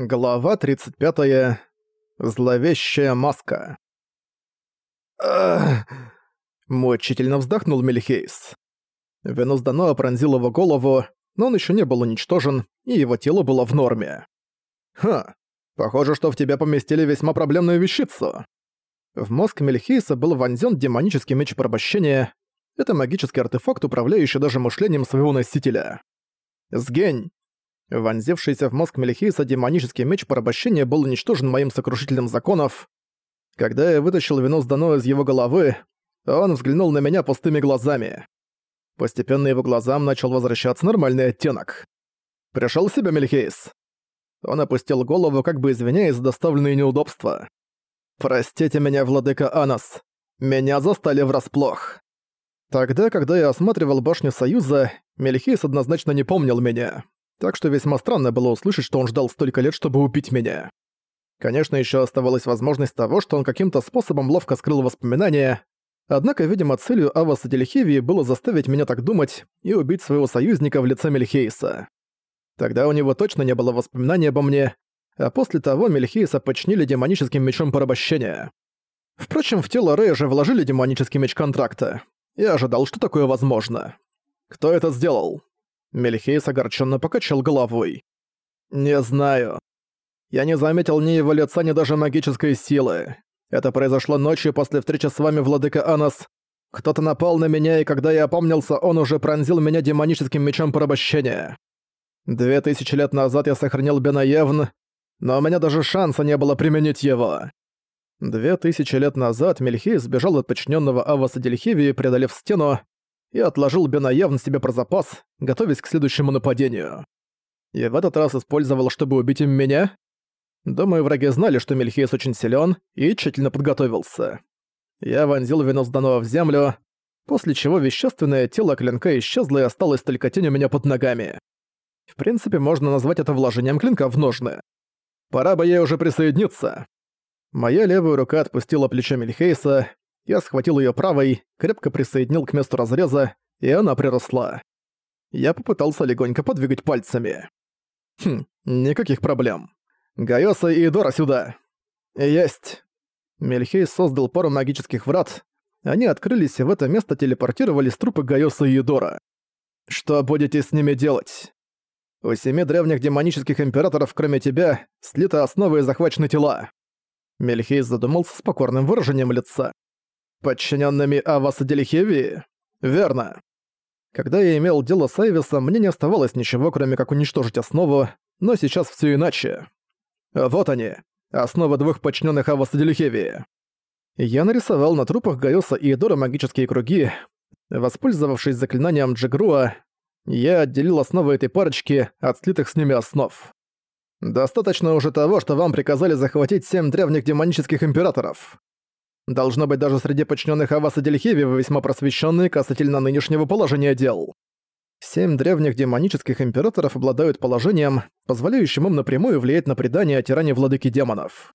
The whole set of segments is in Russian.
Глава 35. Зловещая маска. Мучительно вздохнул Мельхейс. Венус Даноа пронзил его голову, но он еще не был уничтожен, и его тело было в норме. Ха, похоже, что в тебя поместили весьма проблемную вещицу. В мозг Мельхейса был вонзен демонический меч порабощения. Это магический артефакт, управляющий даже мышлением своего носителя. Сгень! Вонзившийся в мозг Мелихиса демонический меч порабощения был уничтожен моим сокрушителем законов. Когда я вытащил вино с Дано из его головы, он взглянул на меня пустыми глазами. Постепенно его глазам начал возвращаться нормальный оттенок. Пришел в себя Мельхейс. Он опустил голову, как бы извиняясь за доставленные неудобства. «Простите меня, владыка Анас. Меня застали врасплох». Тогда, когда я осматривал башню Союза, Мельхейс однозначно не помнил меня так что весьма странно было услышать, что он ждал столько лет, чтобы убить меня. Конечно, еще оставалась возможность того, что он каким-то способом ловко скрыл воспоминания, однако, видимо, целью Аваса Дельхевии было заставить меня так думать и убить своего союзника в лице Мельхейса. Тогда у него точно не было воспоминаний обо мне, а после того Мельхейса починили демоническим мечом порабощения. Впрочем, в тело Рэя же вложили демонический меч контракта. Я ожидал, что такое возможно. Кто это сделал? Мельхейс огорченно покачал головой. «Не знаю. Я не заметил ни его лица, ни даже магической силы. Это произошло ночью после встречи с вами, владыка Анас. Кто-то напал на меня, и когда я опомнился, он уже пронзил меня демоническим мечом порабощения. Две тысячи лет назад я сохранил Бенаевн, но у меня даже шанса не было применить его. Две тысячи лет назад Мельхей сбежал от подчиненного Аваса Дельхевии, преодолев стену, и отложил Бенаевн себе про запас, готовясь к следующему нападению. И в этот раз использовал, чтобы убить им меня? Думаю, враги знали, что Мельхиес очень силен и тщательно подготовился. Я вонзил вино Данова в землю, после чего вещественное тело клинка исчезло и осталось только тень у меня под ногами. В принципе, можно назвать это вложением клинка в ножны. Пора бы ей уже присоединиться. Моя левая рука отпустила плечо Мельхейса, я схватил ее правой, крепко присоединил к месту разреза, и она приросла. Я попытался легонько подвигать пальцами. Хм, никаких проблем. Гайоса и Дора сюда. Есть. Мельхей создал пару магических врат. Они открылись и в это место телепортировались трупы Гайоса и Едора. Что будете с ними делать? У семи древних демонических императоров, кроме тебя, слиты основы и захвачены тела. Мельхей задумался с покорным выражением лица. Подчиненными Аваса Делихеви? Верно. Когда я имел дело с Айвисом, мне не оставалось ничего, кроме как уничтожить основу, но сейчас все иначе. Вот они, основа двух подчиненных Аваса Делихеви. Я нарисовал на трупах Гайоса и Эдора магические круги. Воспользовавшись заклинанием Джигруа, я отделил основы этой парочки от слитых с ними основ. Достаточно уже того, что вам приказали захватить семь древних демонических императоров. Должно быть, даже среди подчиненных Аваса Дельхеви вы весьма просвещенные касательно нынешнего положения дел. Семь древних демонических императоров обладают положением, позволяющим им напрямую влиять на предание о тиране владыки демонов.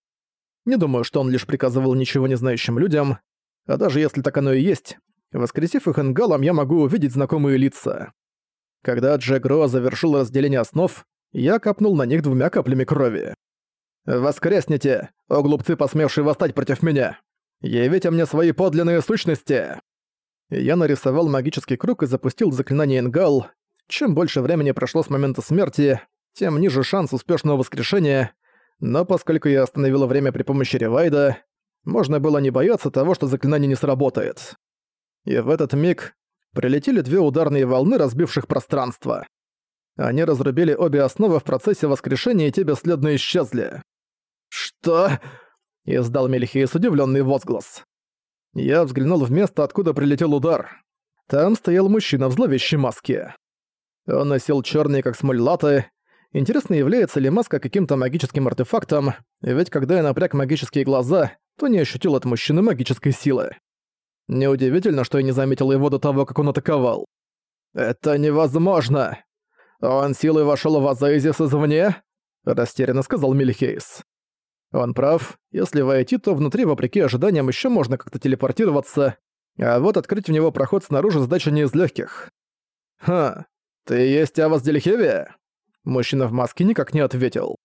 Не думаю, что он лишь приказывал ничего не знающим людям, а даже если так оно и есть, воскресив их ингалом, я могу увидеть знакомые лица. Когда Джек Ро завершил разделение основ, я капнул на них двумя каплями крови. «Воскресните, о глупцы, посмевшие восстать против меня! Явите мне свои подлинные сущности!» Я нарисовал магический круг и запустил заклинание Ингал. Чем больше времени прошло с момента смерти, тем ниже шанс успешного воскрешения, но поскольку я остановила время при помощи ревайда, можно было не бояться того, что заклинание не сработает. И в этот миг прилетели две ударные волны, разбивших пространство. Они разрубили обе основы в процессе воскрешения и те бесследно исчезли. «Что?» — издал Мельхиес удивленный возглас. Я взглянул в место, откуда прилетел удар. Там стоял мужчина в зловещей маске. Он носил черные как смоль латы. Интересно, является ли маска каким-то магическим артефактом, ведь когда я напряг магические глаза, то не ощутил от мужчины магической силы. Неудивительно, что я не заметил его до того, как он атаковал. «Это невозможно! Он силой вошел в Азаизис извне?» – растерянно сказал Мельхейс. Он прав, если войти, то внутри, вопреки ожиданиям, еще можно как-то телепортироваться, а вот открыть в него проход снаружи задача не из легких. «Ха, ты есть Авас Дельхевия?» Мужчина в маске никак не ответил.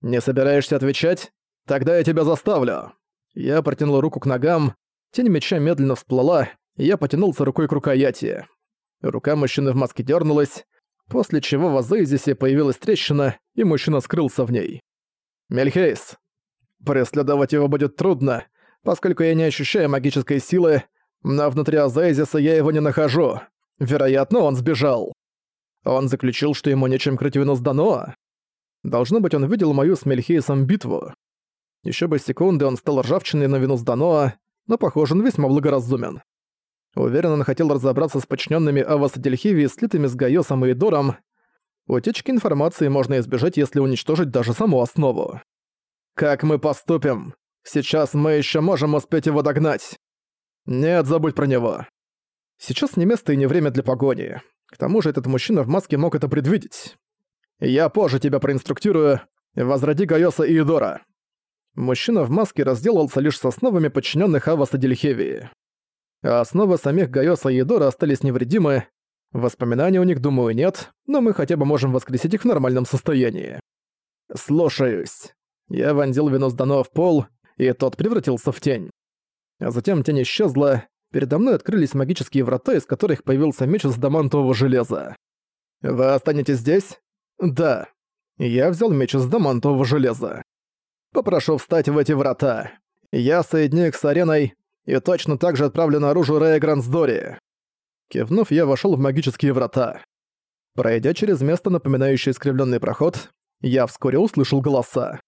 «Не собираешься отвечать? Тогда я тебя заставлю». Я протянул руку к ногам, тень меча медленно всплыла, и я потянулся рукой к рукояти. Рука мужчины в маске дернулась, после чего в Азейзисе появилась трещина, и мужчина скрылся в ней. «Мельхейс, преследовать его будет трудно, поскольку я не ощущаю магической силы, но внутри Азейзиса я его не нахожу. Вероятно, он сбежал. Он заключил, что ему нечем крыть вину с Даноа. Должно быть, он видел мою с Мельхейсом битву. Еще бы секунды он стал ржавчиной на вину с Даноа, но, похоже, он весьма благоразумен. Уверен, он хотел разобраться с подчиненными Аваса Дельхиви, слитыми с Гайосом и Идором. Утечки информации можно избежать, если уничтожить даже саму основу. «Как мы поступим? Сейчас мы еще можем успеть его догнать!» «Нет, забудь про него!» Сейчас не место и не время для погони. К тому же этот мужчина в маске мог это предвидеть. Я позже тебя проинструктирую. Возроди Гайоса и Идора. Мужчина в маске разделался лишь с основами подчиненных Аваса Дельхевии. А основы самих Гайоса и Идора остались невредимы. Воспоминаний у них, думаю, нет, но мы хотя бы можем воскресить их в нормальном состоянии. Слушаюсь. Я вонзил вино с Дано в пол, и тот превратился в тень. А затем тень исчезла, передо мной открылись магические врата, из которых появился меч из дамантового железа. «Вы останетесь здесь?» «Да». Я взял меч из дамантового железа. «Попрошу встать в эти врата. Я соединю их с ареной и точно так же отправлю наружу Рея Грансдори». Кивнув, я вошел в магические врата. Пройдя через место, напоминающее искривленный проход, я вскоре услышал голоса.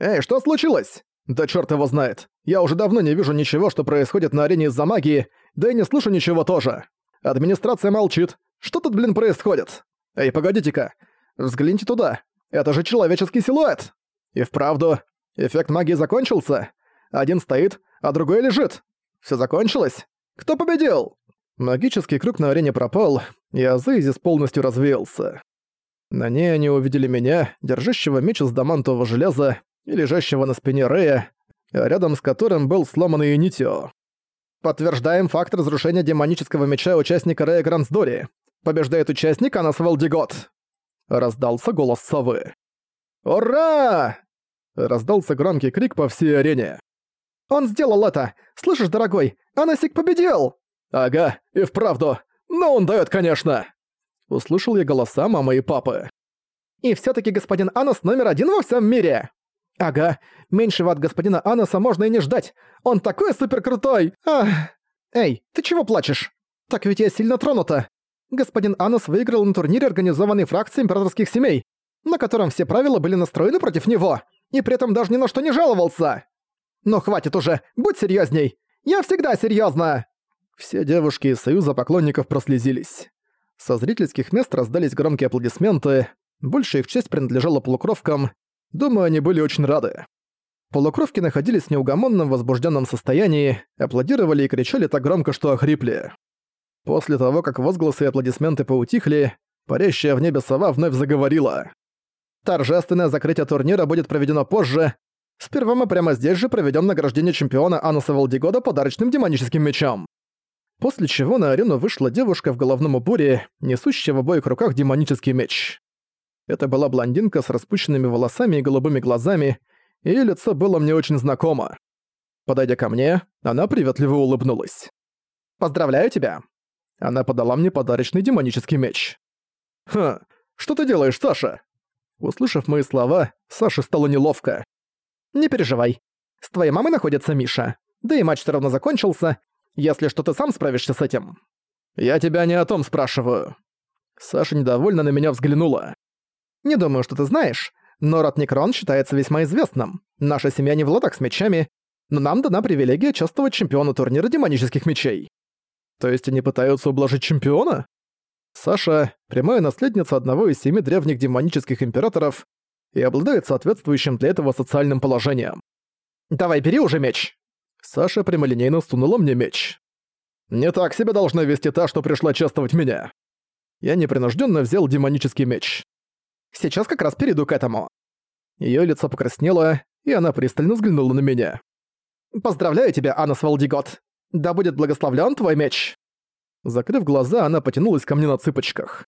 «Эй, что случилось?» «Да чёрт его знает. Я уже давно не вижу ничего, что происходит на арене из-за магии, да и не слышу ничего тоже. Администрация молчит. Что тут, блин, происходит? Эй, погодите-ка. Взгляните туда. Это же человеческий силуэт. И вправду, эффект магии закончился. Один стоит, а другой лежит. Всё закончилось? Кто победил? Магический круг на арене пропал, и Азейзис полностью развеялся. На ней они увидели меня, держащего меч из дамантового железа, и лежащего на спине Рея, рядом с которым был сломанный Нитио. Подтверждаем факт разрушения демонического меча участника Рея Грансдори. Побеждает участник Анас Валдигот. Раздался голос совы. «Ура!» Раздался громкий крик по всей арене. «Он сделал это! Слышишь, дорогой, Анасик победил!» «Ага, и вправду! Но он даёт, конечно!» Услышал я голоса мамы и папы. «И всё-таки господин Анас номер один во всем мире!» «Ага, меньшего от господина Анаса можно и не ждать. Он такой суперкрутой! Ах! Эй, ты чего плачешь? Так ведь я сильно тронута. Господин Анас выиграл на турнире, организованный фракцией императорских семей, на котором все правила были настроены против него, и при этом даже ни на что не жаловался. Ну хватит уже, будь серьезней. Я всегда серьезно. Все девушки из Союза поклонников прослезились. Со зрительских мест раздались громкие аплодисменты, большая их часть принадлежала полукровкам, Думаю, они были очень рады. Полукровки находились в неугомонном возбужденном состоянии, аплодировали и кричали так громко, что охрипли. После того, как возгласы и аплодисменты поутихли, парящая в небе сова вновь заговорила. Торжественное закрытие турнира будет проведено позже. Сперва мы прямо здесь же проведем награждение чемпиона Ануса Валдигода подарочным демоническим мечом. После чего на арену вышла девушка в головном уборе, несущая в обоих руках демонический меч. Это была блондинка с распущенными волосами и голубыми глазами, и лицо было мне очень знакомо. Подойдя ко мне, она приветливо улыбнулась. «Поздравляю тебя!» Она подала мне подарочный демонический меч. «Ха, что ты делаешь, Саша?» Услышав мои слова, Саше стало неловко. «Не переживай. С твоей мамой находится Миша. Да и матч всё равно закончился, если что ты сам справишься с этим». «Я тебя не о том спрашиваю». Саша недовольно на меня взглянула. Не думаю, что ты знаешь, но род Некрон считается весьма известным. Наша семья не в лотах с мечами, но нам дана привилегия чувствовать чемпиона турнира демонических мечей. То есть они пытаются ублажить чемпиона? Саша – прямая наследница одного из семи древних демонических императоров и обладает соответствующим для этого социальным положением. «Давай, бери уже меч!» Саша прямолинейно сунула мне меч. «Не так себя должна вести та, что пришла чествовать меня». Я непринужденно взял демонический меч. Сейчас как раз перейду к этому». Её лицо покраснело, и она пристально взглянула на меня. «Поздравляю тебя, Анас Валдигот! Да будет благословлен твой меч!» Закрыв глаза, она потянулась ко мне на цыпочках.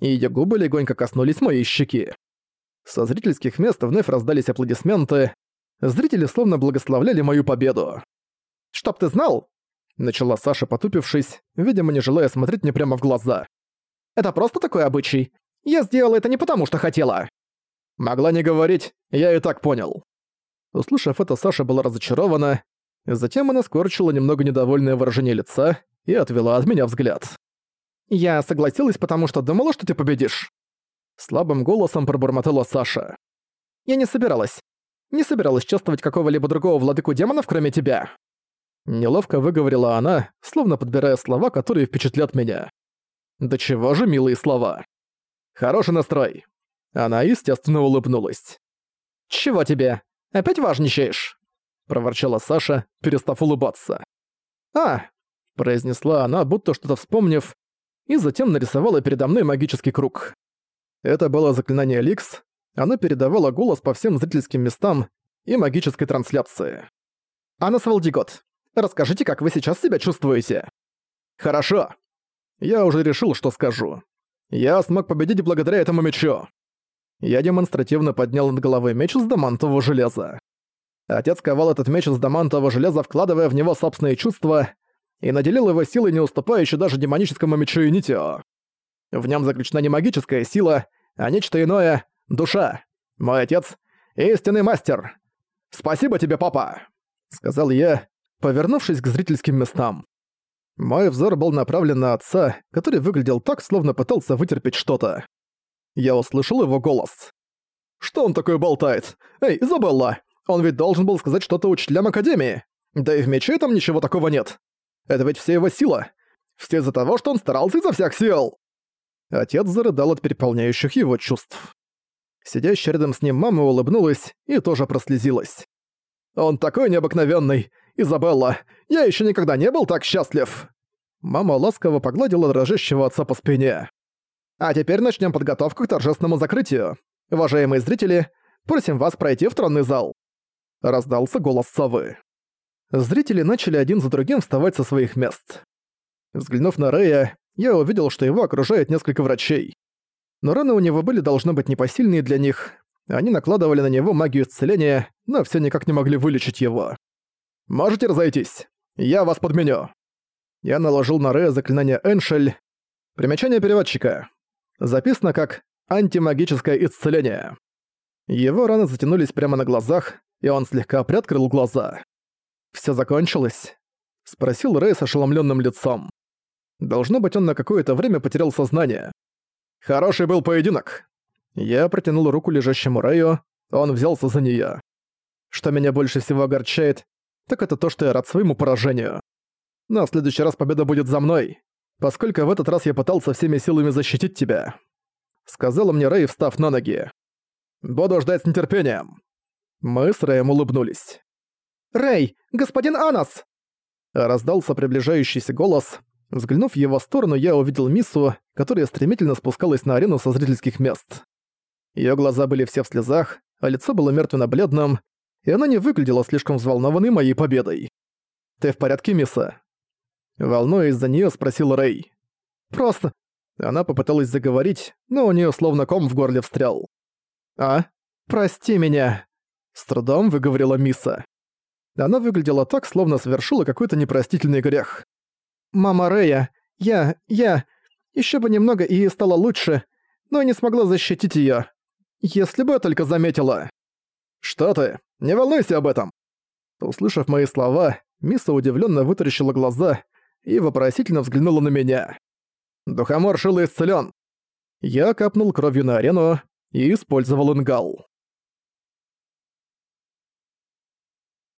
И её губы легонько коснулись моей щеки. Со зрительских мест вновь раздались аплодисменты. Зрители словно благословляли мою победу. «Чтоб ты знал!» — начала Саша, потупившись, видимо, не желая смотреть мне прямо в глаза. «Это просто такой обычай. Я сделала это не потому, что хотела». Могла не говорить, я и так понял. Услышав это, Саша была разочарована, затем она скорчила немного недовольное выражение лица и отвела от меня взгляд. «Я согласилась, потому что думала, что ты победишь». Слабым голосом пробормотала Саша. «Я не собиралась. Не собиралась чувствовать какого-либо другого владыку демонов, кроме тебя». Неловко выговорила она, словно подбирая слова, которые впечатлят меня. Да чего же милые слова. Хороший настрой. Она, естественно, улыбнулась. «Чего тебе? Опять важничаешь?» проворчала Саша, перестав улыбаться. «А!» – произнесла она, будто что-то вспомнив, и затем нарисовала передо мной магический круг. Это было заклинание Ликс, оно передавало голос по всем зрительским местам и магической трансляции. «Анна Свалдигот, расскажите, как вы сейчас себя чувствуете?» «Хорошо. Я уже решил, что скажу. Я смог победить благодаря этому мечу». Я демонстративно поднял над головой меч из дамантового железа. Отец ковал этот меч из дамантового железа, вкладывая в него собственные чувства, и наделил его силой, не уступающей даже демоническому мечу Инитио. В нем заключена не магическая сила, а нечто иное — душа. Мой отец — истинный мастер. Спасибо тебе, папа!» — сказал я, повернувшись к зрительским местам. Мой взор был направлен на отца, который выглядел так, словно пытался вытерпеть что-то. Я услышал его голос. «Что он такое болтает? Эй, Изабелла, он ведь должен был сказать что-то учителям Академии. Да и в мече там ничего такого нет. Это ведь все его сила. Все из-за того, что он старался изо всех сил. Отец зарыдал от переполняющих его чувств. Сидящая рядом с ним мама улыбнулась и тоже прослезилась. «Он такой необыкновенный, Изабелла! Я еще никогда не был так счастлив!» Мама ласково погладила дрожащего отца по спине. «А теперь начнем подготовку к торжественному закрытию. Уважаемые зрители, просим вас пройти в тронный зал раздался голос совы. Зрители начали один за другим вставать со своих мест. Взглянув на Рэя, я увидел, что его окружает несколько врачей. Но раны у него были должны быть непосильные для них. Они накладывали на него магию исцеления, но все никак не могли вылечить его. «Можете разойтись? Я вас подменю». Я наложил на Рэя заклинание Эншель. Примечание переводчика. Записано как «антимагическое исцеление». Его раны затянулись прямо на глазах, и он слегка приоткрыл глаза. «Всё закончилось?» — спросил Рэй с ошеломлённым лицом. Должно быть, он на какое-то время потерял сознание. «Хороший был поединок!» Я протянул руку лежащему Рэю, он взялся за неё. Что меня больше всего огорчает, так это то, что я рад своему поражению. Но в следующий раз победа будет за мной, поскольку в этот раз я пытался всеми силами защитить тебя. Сказала мне Рэй, встав на ноги. Буду ждать с нетерпением. Мы с Рэем улыбнулись. «Рэй! Господин Анас!» Раздался приближающийся голос. Взглянув в его сторону, я увидел Миссу, которая стремительно спускалась на арену со зрительских мест. Её глаза были все в слезах, а лицо было мертвенно-бледным, и она не выглядела слишком взволнованной моей победой. «Ты в порядке, Мисса?» Волнуясь за неё, спросил Рэй. «Просто...» Она попыталась заговорить, но у неё словно ком в горле встрял. «А? Прости меня!» С трудом выговорила Миса. Она выглядела так, словно совершила какой-то непростительный грех. «Мама Рэя, я, я... Ещё бы немного и стало лучше, но не смогла защитить её. Если бы я только заметила...» «Что ты? Не волнуйся об этом!» Услышав мои слова, Миса удивлённо вытаращила глаза и вопросительно взглянула на меня. Духомор Шила исцелён. Я капнул кровью на арену и использовал ингал.